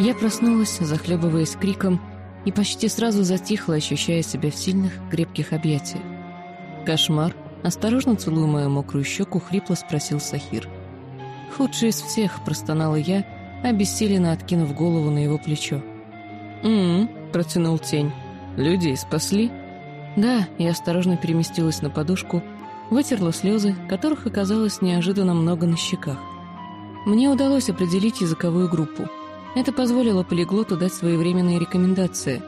Я проснулась, захлебываясь криком, и почти сразу затихла, ощущая себя в сильных, крепких объятиях. «Кошмар?» — осторожно целуя мою мокрую щеку, хрипло спросил Сахир. «Худший из всех», — простонала я, обессиленно откинув голову на его плечо. «М-м-м», протянул тень. «Людей спасли?» «Да», — я осторожно переместилась на подушку, вытерла слезы, которых оказалось неожиданно много на щеках. Мне удалось определить языковую группу — это позволило полиглоту дать своевременные рекомендации.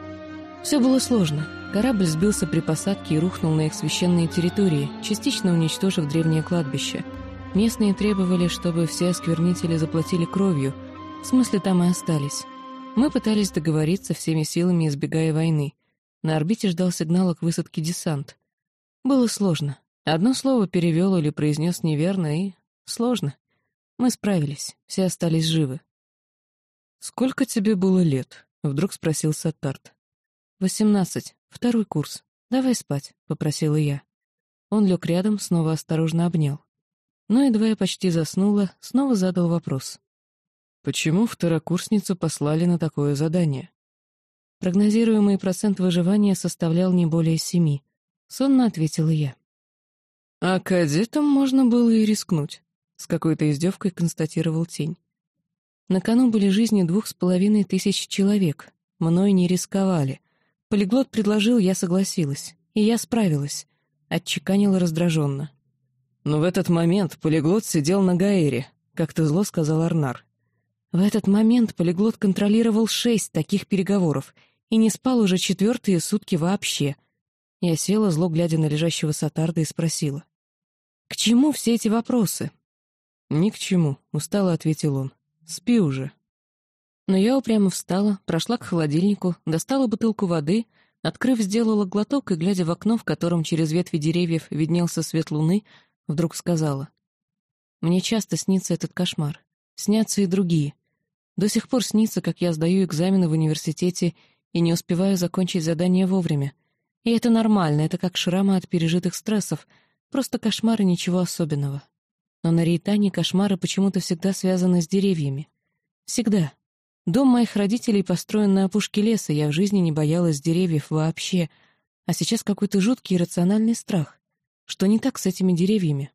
Все было сложно. Корабль сбился при посадке и рухнул на их священные территории, частично уничтожив древнее кладбище. Местные требовали, чтобы все осквернители заплатили кровью, в смысле там и остались. Мы пытались договориться всеми силами, избегая войны. На орбите ждал сигнала к высадке десант. Было сложно. Одно слово перевел или произнес неверно, и... сложно. Мы справились, все остались живы. «Сколько тебе было лет?» — вдруг спросил Саттарт. «Восемнадцать. Второй курс. Давай спать», — попросила я. Он лег рядом, снова осторожно обнял. Но едва я почти заснула, снова задал вопрос. «Почему второкурсницу послали на такое задание?» Прогнозируемый процент выживания составлял не более семи. Сонно ответила я. «А кадетам можно было и рискнуть», — с какой-то издевкой констатировал Тень. На кону были жизни двух с половиной тысяч человек. Мной не рисковали. Полиглот предложил, я согласилась. И я справилась. Отчеканила раздраженно. Но в этот момент полиглот сидел на Гаэре, как-то зло сказал Арнар. В этот момент полиглот контролировал шесть таких переговоров и не спал уже четвертые сутки вообще. Я села, зло глядя на лежащего Сатарда, и спросила. «К чему все эти вопросы?» «Ни к чему», — устало ответил он. Спи уже». Но я упрямо встала, прошла к холодильнику, достала бутылку воды, открыв, сделала глоток и, глядя в окно, в котором через ветви деревьев виднелся свет луны, вдруг сказала. «Мне часто снится этот кошмар. Снятся и другие. До сих пор снится, как я сдаю экзамены в университете и не успеваю закончить задание вовремя. И это нормально, это как шрамы от пережитых стрессов, просто кошмары, ничего особенного. Но на Рейтане кошмары почему-то всегда связаны с деревьями. Всегда. Дом моих родителей построен на опушке леса, я в жизни не боялась деревьев вообще. А сейчас какой-то жуткий иррациональный страх. Что не так с этими деревьями?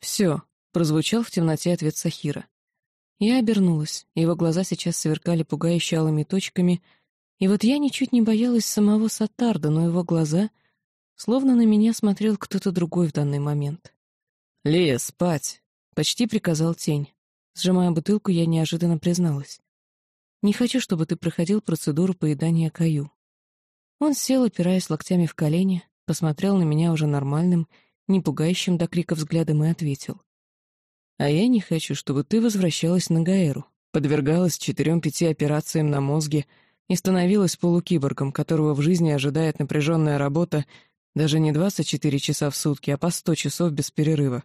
«Все», — прозвучал в темноте ответ Сахира. Я обернулась, его глаза сейчас сверкали пугающе алыми точками, и вот я ничуть не боялась самого Сатарда, но его глаза... Словно на меня смотрел кто-то другой в данный момент. «Лея, спать!» — почти приказал тень. Сжимая бутылку, я неожиданно призналась. «Не хочу, чтобы ты проходил процедуру поедания каю». Он сел, опираясь локтями в колени, посмотрел на меня уже нормальным, не пугающим до крика взглядом и ответил. «А я не хочу, чтобы ты возвращалась на Гаэру, подвергалась четырем-пяти операциям на мозге и становилась полукиборгом, которого в жизни ожидает напряженная работа даже не 24 часа в сутки, а по 100 часов без перерыва.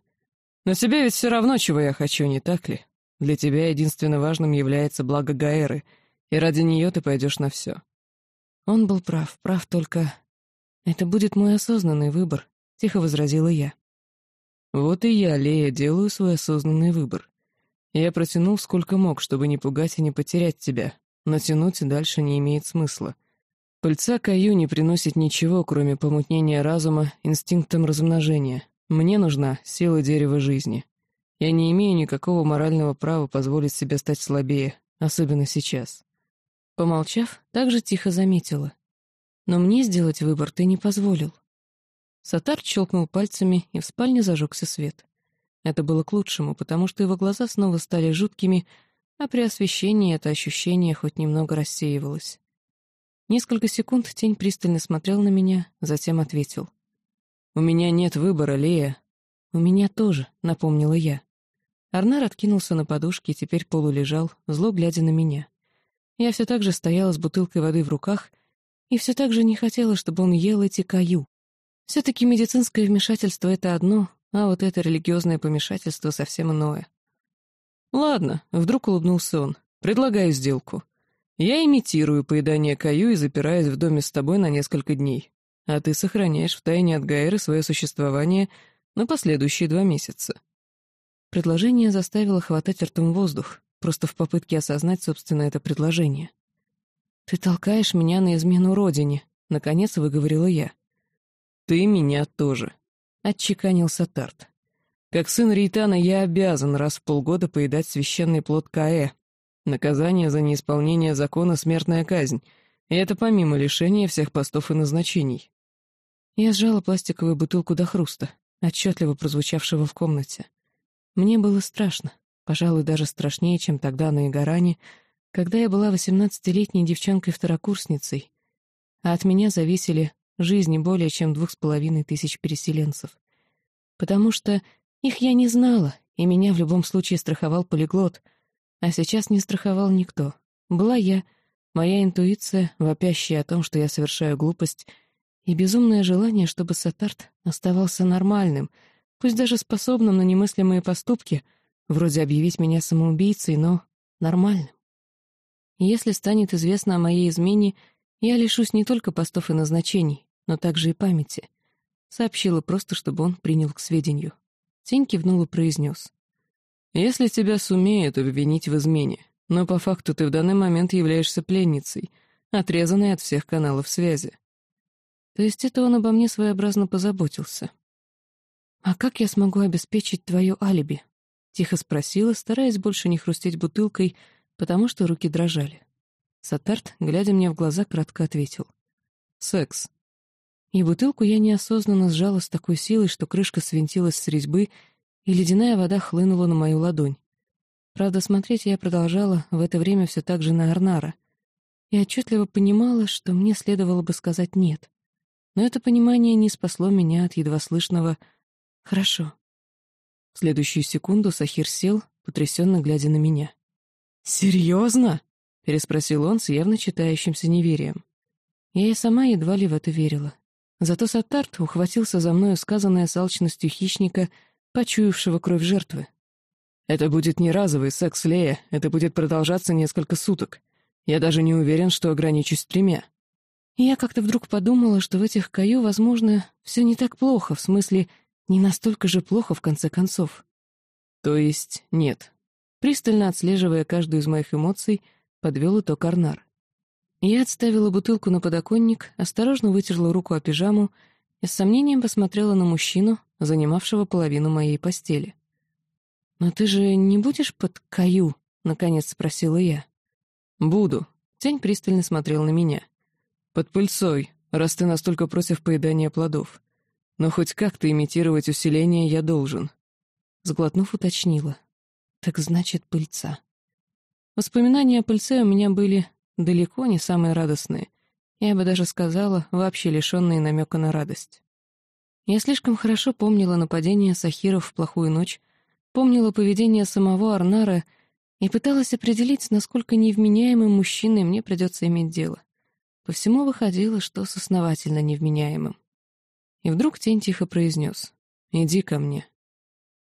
Но тебе ведь все равно, чего я хочу, не так ли? Для тебя единственно важным является благо Гаэры, и ради нее ты пойдешь на все. Он был прав, прав только... Это будет мой осознанный выбор, — тихо возразила я. Вот и я, Лея, делаю свой осознанный выбор. Я протянул сколько мог, чтобы не пугать и не потерять тебя, но тянуть дальше не имеет смысла. Пыльца Каю не приносит ничего, кроме помутнения разума инстинктом размножения, мне нужна сила дерева жизни. Я не имею никакого морального права позволить себе стать слабее, особенно сейчас. Помолчав, также тихо заметила. Но мне сделать выбор ты не позволил. Сатар щелкнул пальцами, и в спальне зажегся свет. Это было к лучшему, потому что его глаза снова стали жуткими, а при освещении это ощущение хоть немного рассеивалось. Несколько секунд тень пристально смотрел на меня, затем ответил. «У меня нет выбора, Лея». «У меня тоже», — напомнила я. Арнар откинулся на подушке и теперь полулежал, зло глядя на меня. Я все так же стояла с бутылкой воды в руках и все так же не хотела, чтобы он ел эти каю. Все-таки медицинское вмешательство — это одно, а вот это религиозное помешательство совсем иное. «Ладно», — вдруг улыбнулся он, — «предлагаю сделку. Я имитирую поедание каю и запираюсь в доме с тобой на несколько дней а ты сохраняешь в тайне от Гайры свое существование на последующие два месяца». Предложение заставило хватать ртом воздух. просто в попытке осознать, собственно, это предложение. «Ты толкаешь меня на измену родине», — наконец выговорила я. «Ты меня тоже», — отчеканил Сатарт. «Как сын Рейтана я обязан раз в полгода поедать священный плод Каэ. Наказание за неисполнение закона — смертная казнь, и это помимо лишения всех постов и назначений». Я сжала пластиковую бутылку до хруста, отчетливо прозвучавшего в комнате. Мне было страшно, пожалуй, даже страшнее, чем тогда на Игоране, когда я была восемнадцатилетней девчонкой-второкурсницей, а от меня зависели жизни более чем двух с половиной тысяч переселенцев. Потому что их я не знала, и меня в любом случае страховал полиглот, а сейчас не страховал никто. Была я, моя интуиция, вопящая о том, что я совершаю глупость, и безумное желание, чтобы Сатарт оставался нормальным, пусть даже способным на немыслимые поступки, вроде объявить меня самоубийцей, но нормальным. если станет известно о моей измене, я лишусь не только постов и назначений, но также и памяти. Сообщила просто, чтобы он принял к сведению. Тень кивнул и произнес. «Если тебя сумеют обвинить в измене, но по факту ты в данный момент являешься пленницей, отрезанной от всех каналов связи». То есть это он обо мне своеобразно позаботился. «А как я смогу обеспечить твое алиби?» — тихо спросила, стараясь больше не хрустеть бутылкой, потому что руки дрожали. Сатарт, глядя мне в глаза, кратко ответил. «Секс». И бутылку я неосознанно сжала с такой силой, что крышка свинтилась с резьбы, и ледяная вода хлынула на мою ладонь. Правда, смотреть я продолжала в это время все так же на Арнара. И отчетливо понимала, что мне следовало бы сказать «нет». Но это понимание не спасло меня от едва слышного «хорошо». В следующую секунду Сахир сел, потрясенно глядя на меня. «Серьезно?» — переспросил он с явно читающимся неверием. Я и сама едва ли в это верила. Зато Сатарт ухватился за мною сказанное с алчностью хищника, почуявшего кровь жертвы. «Это будет не разовый секс, Лея, это будет продолжаться несколько суток. Я даже не уверен, что ограничусь тремя». И я как-то вдруг подумала, что в этих каю, возможно, все не так плохо, в смысле, не настолько же плохо, в конце концов. То есть нет. Пристально отслеживая каждую из моих эмоций, подвел итог Арнар. Я отставила бутылку на подоконник, осторожно вытерла руку о пижаму и с сомнением посмотрела на мужчину, занимавшего половину моей постели. «Но ты же не будешь под каю?» — наконец спросила я. «Буду». Тень пристально смотрел на меня. «Под пыльцой, раз ты настолько против поедания плодов. Но хоть как-то имитировать усиление я должен». Сглотнув, уточнила. «Так значит, пыльца». Воспоминания о пыльце у меня были далеко не самые радостные. Я бы даже сказала, вообще лишенные намека на радость. Я слишком хорошо помнила нападение Сахиров в плохую ночь, помнила поведение самого Арнара и пыталась определить, насколько невменяемым мужчиной мне придется иметь дело. По всему выходило, что с основательно невменяемым. И вдруг тень тихо произнес «Иди ко мне».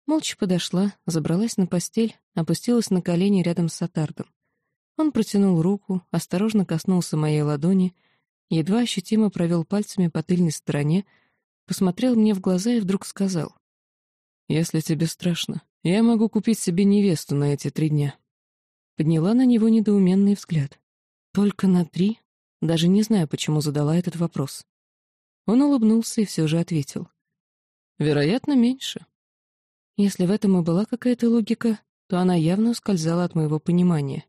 Молча подошла, забралась на постель, опустилась на колени рядом с Сатардом. Он протянул руку, осторожно коснулся моей ладони, едва ощутимо провел пальцами по тыльной стороне, посмотрел мне в глаза и вдруг сказал. «Если тебе страшно, я могу купить себе невесту на эти три дня». Подняла на него недоуменный взгляд. «Только на три?» Даже не знаю, почему задала этот вопрос. Он улыбнулся и все же ответил. «Вероятно, меньше». Если в этом и была какая-то логика, то она явно ускользала от моего понимания.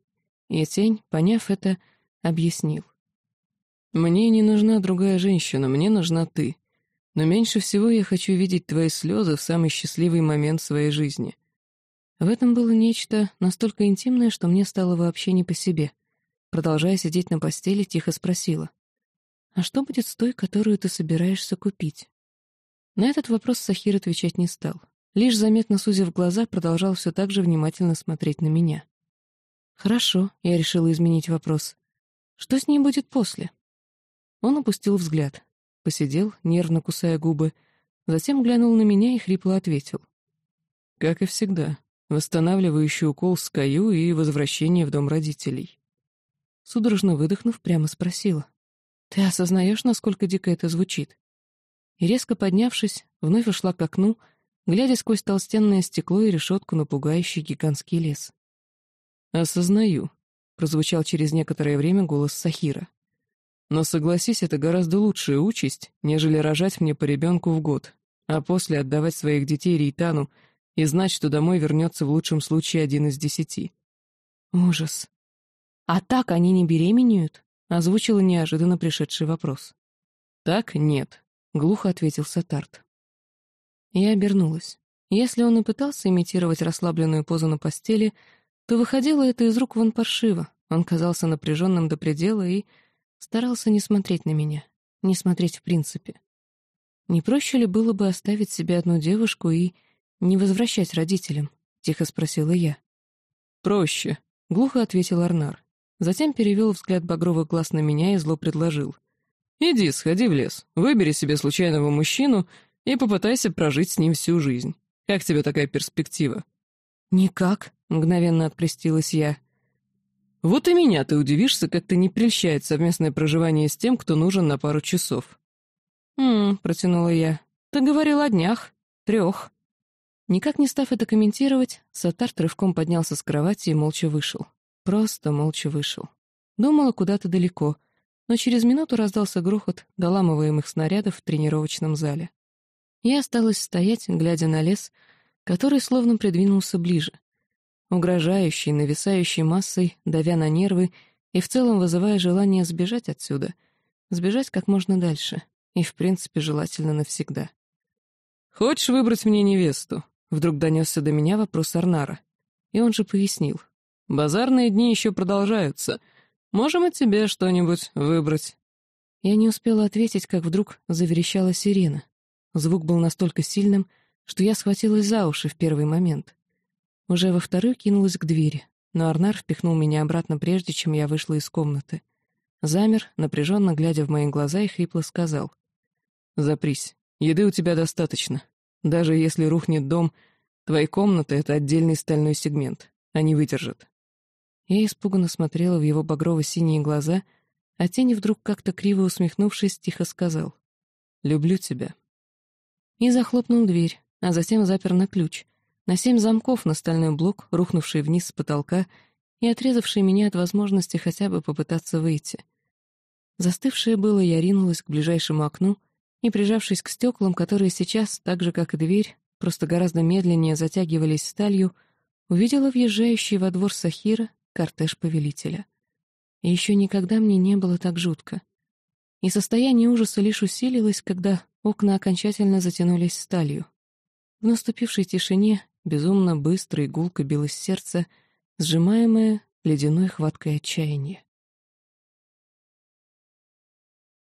И тень, поняв это, объяснил. «Мне не нужна другая женщина, мне нужна ты. Но меньше всего я хочу видеть твои слезы в самый счастливый момент своей жизни». В этом было нечто настолько интимное, что мне стало вообще не по себе. Продолжая сидеть на постели, тихо спросила. «А что будет с той, которую ты собираешься купить?» На этот вопрос Сахир отвечать не стал. Лишь заметно сузив глаза, продолжал все так же внимательно смотреть на меня. «Хорошо», — я решила изменить вопрос. «Что с ней будет после?» Он опустил взгляд, посидел, нервно кусая губы, затем глянул на меня и хрипло ответил. «Как и всегда, восстанавливающий укол с Каю и возвращение в дом родителей». Судорожно выдохнув, прямо спросила. «Ты осознаешь, насколько дико это звучит?» И резко поднявшись, вновь ушла к окну, глядя сквозь толстенное стекло и решетку на пугающий гигантский лес. «Осознаю», — прозвучал через некоторое время голос Сахира. «Но согласись, это гораздо лучшая участь, нежели рожать мне по ребенку в год, а после отдавать своих детей Рейтану и знать, что домой вернется в лучшем случае один из десяти». «Ужас. А так они не беременеют?» — озвучила неожиданно пришедший вопрос. «Так нет», — глухо ответил Сатарт. Я обернулась. Если он и пытался имитировать расслабленную позу на постели, то выходило это из рук вон паршиво. Он казался напряженным до предела и старался не смотреть на меня, не смотреть в принципе. Не проще ли было бы оставить себе одну девушку и не возвращать родителям? — тихо спросила я. «Проще», — глухо ответил Арнар. Затем перевел взгляд багровых глаз на меня и зло предложил. «Иди, сходи в лес, выбери себе случайного мужчину и попытайся прожить с ним всю жизнь. Как тебе такая перспектива?» «Никак», — мгновенно открестилась я. «Вот и меня ты удивишься, как ты не прельщает совместное проживание с тем, кто нужен на пару часов». «Хм», — протянула я, — «ты говорил о днях, трех». Никак не став это комментировать, Сатар рывком поднялся с кровати и молча вышел. Просто молча вышел. Думала куда-то далеко, но через минуту раздался грохот доламываемых снарядов в тренировочном зале. Я осталась стоять, глядя на лес, который словно придвинулся ближе. Угрожающий, нависающий массой, давя на нервы и в целом вызывая желание сбежать отсюда, сбежать как можно дальше, и, в принципе, желательно навсегда. «Хочешь выбрать мне невесту?» Вдруг донесся до меня вопрос Арнара. И он же пояснил. «Базарные дни еще продолжаются. Можем и тебе что-нибудь выбрать». Я не успела ответить, как вдруг заверещала сирена. Звук был настолько сильным, что я схватилась за уши в первый момент. Уже во вторую кинулась к двери, но Арнар впихнул меня обратно прежде, чем я вышла из комнаты. Замер, напряженно глядя в мои глаза, и хрипло сказал. «Запрись. Еды у тебя достаточно. Даже если рухнет дом, твои комнаты — это отдельный стальной сегмент. Они выдержат». Я испуганно смотрела в его багрово-синие глаза, а тень вдруг как-то криво усмехнувшись, тихо сказал. «Люблю тебя» и захлопнул дверь, а затем запер на ключ, на семь замков на стальной блок, рухнувший вниз с потолка и отрезавший меня от возможности хотя бы попытаться выйти. Застывшее было, я ринулась к ближайшему окну и, прижавшись к стеклам, которые сейчас, так же, как и дверь, просто гораздо медленнее затягивались сталью, увидела въезжающий во двор Сахира кортеж повелителя. И еще никогда мне не было так жутко. И состояние ужаса лишь усилилось, когда Окна окончательно затянулись сталью. В наступившей тишине безумно быстро и гулко билось сердце, сжимаемое ледяной хваткой отчаяния.